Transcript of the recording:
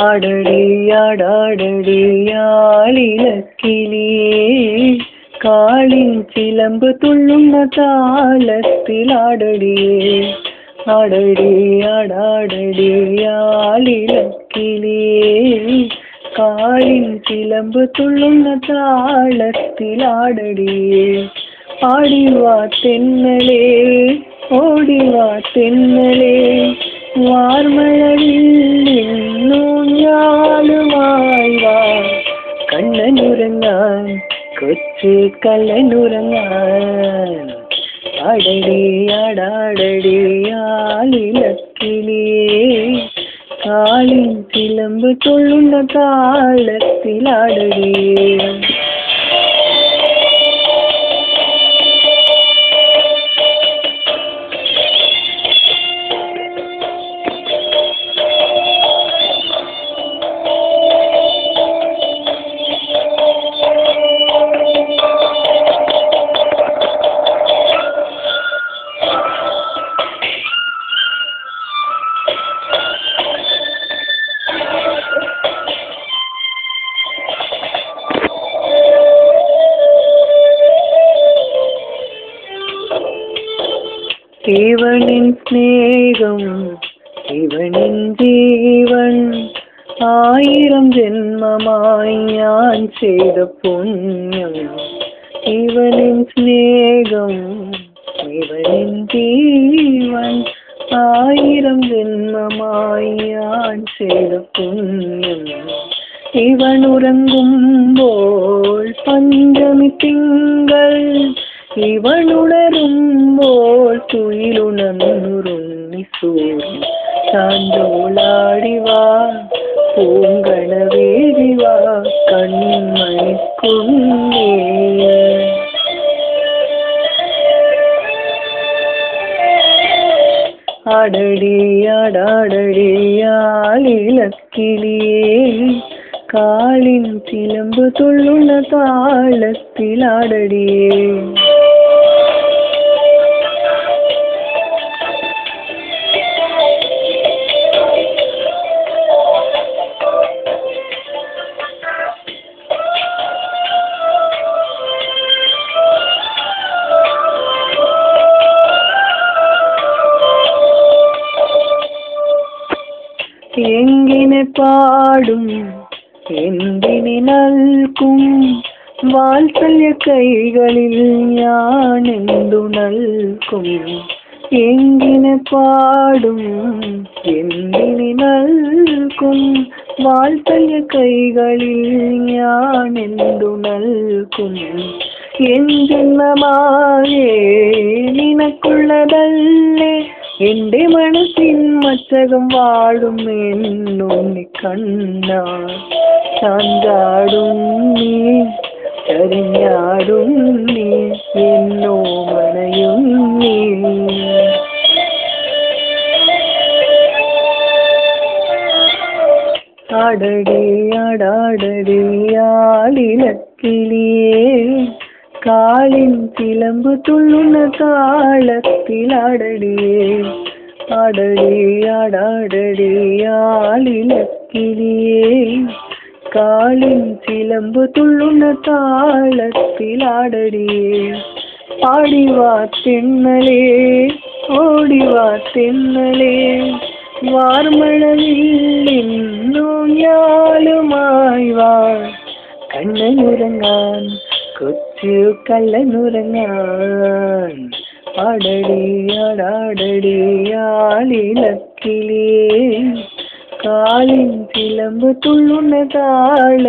ആടടിയാടാടടിയാളിലക്കിളിയേ കാളിൻ ചിലമ്പ് തുള്ളുന്ന താളത്തിലാടടിയേ ആടടിയാടാടടിയാളിലക്കിളിയേ കാളിൻ ചിലമ്പ് തുള്ളുന്ന താളത്തിലാടടിയേ ആടിവാ തെന്നലേ ഓടിവാ തെന്നലേ വാർമഴവില്ലിന്നൂഞ്ഞാലുമായി വാ കണ്ണനുറങ്ങാൻ കൊച്ചു കള്ളനുറങ്ങാൻ അടടി അടാടടി ആലിലക്കിളിയേ കാളിൻ ചിലമ്പ് തൊള്ളുന്ന താളത്തിലാടടിയേ ഇവനിൻ സ്നേഹം ശിവനിൻ ജീവൻ. ആയിരം ജന്മമായി ഞാൻ ചെയ്ത പുണ്യം ഇവനിൻ സ്നേഹം ഇവനിൻ ജീവൻ. ആയിരം ജന്മമായി ഞാൻ ചെയ്ത പുണ്യം ഇവൻ ഉറങ്ങുമ്പോൾ പഞ്ചമി തിങ്കൾ ഇവൻ ഉണരുമ്പോൾ തുയിലുണർന്നുറുണ്ണി സൂര്യൻ ചാന്തോളാടിവാ പൂങ്കണവേരിവാ കൺമണിക്കുന്നേ അടടി അടാടടിയാളിലക്കിളിയേ കാളിൻ ചിലമ്പ് തുള്ളുന്ന താളത്തിലാടടിയേ. എങ്ങനെ പാടും എന്തിനെ നൽകും വാത്സല്യ കൈകളിൽ ഞാൻ എന്തു നൽകും എങ്ങനെ പാടും എന്തിനെ നൽകും വാത്സല്യ കൈകളിൽ ഞാൻ എന്തു നൽകും എൻ നിനക്കുള്ളതല്ലേ? എന്റെ മനസ്സിൻ മച്ചകം വാഴും എന്നുണ്ണി കണ്ണാ ചാഞ്ചാടും നീ ചരിഞ്ഞാടും നീ എന്നോ മനയും നീ. காலின் கிளம்பு துள்ளுன தாளத்தில் ஆடடியே ஆடடி ஆடாடடி ஆளிலக்கிரியே காலின் சிலம்பு துள்ளுன தாளத்தில் ஆடடியே ஆடிவா தின்னலே ஓடிவா தின்னலே வார்மழவில்லின் நோயாளுமாய்வாள் கண்ணன் உறங்கான் കൊച്ചു കള്ളനുറങ്ങാൻ അടടി അടാടടി ആലിലക്കിളിയേ കാലിൻ ചിലമ്പ് തുള്ളുന്ന താളത്തിലാടടിയേ